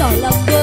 小浪哥。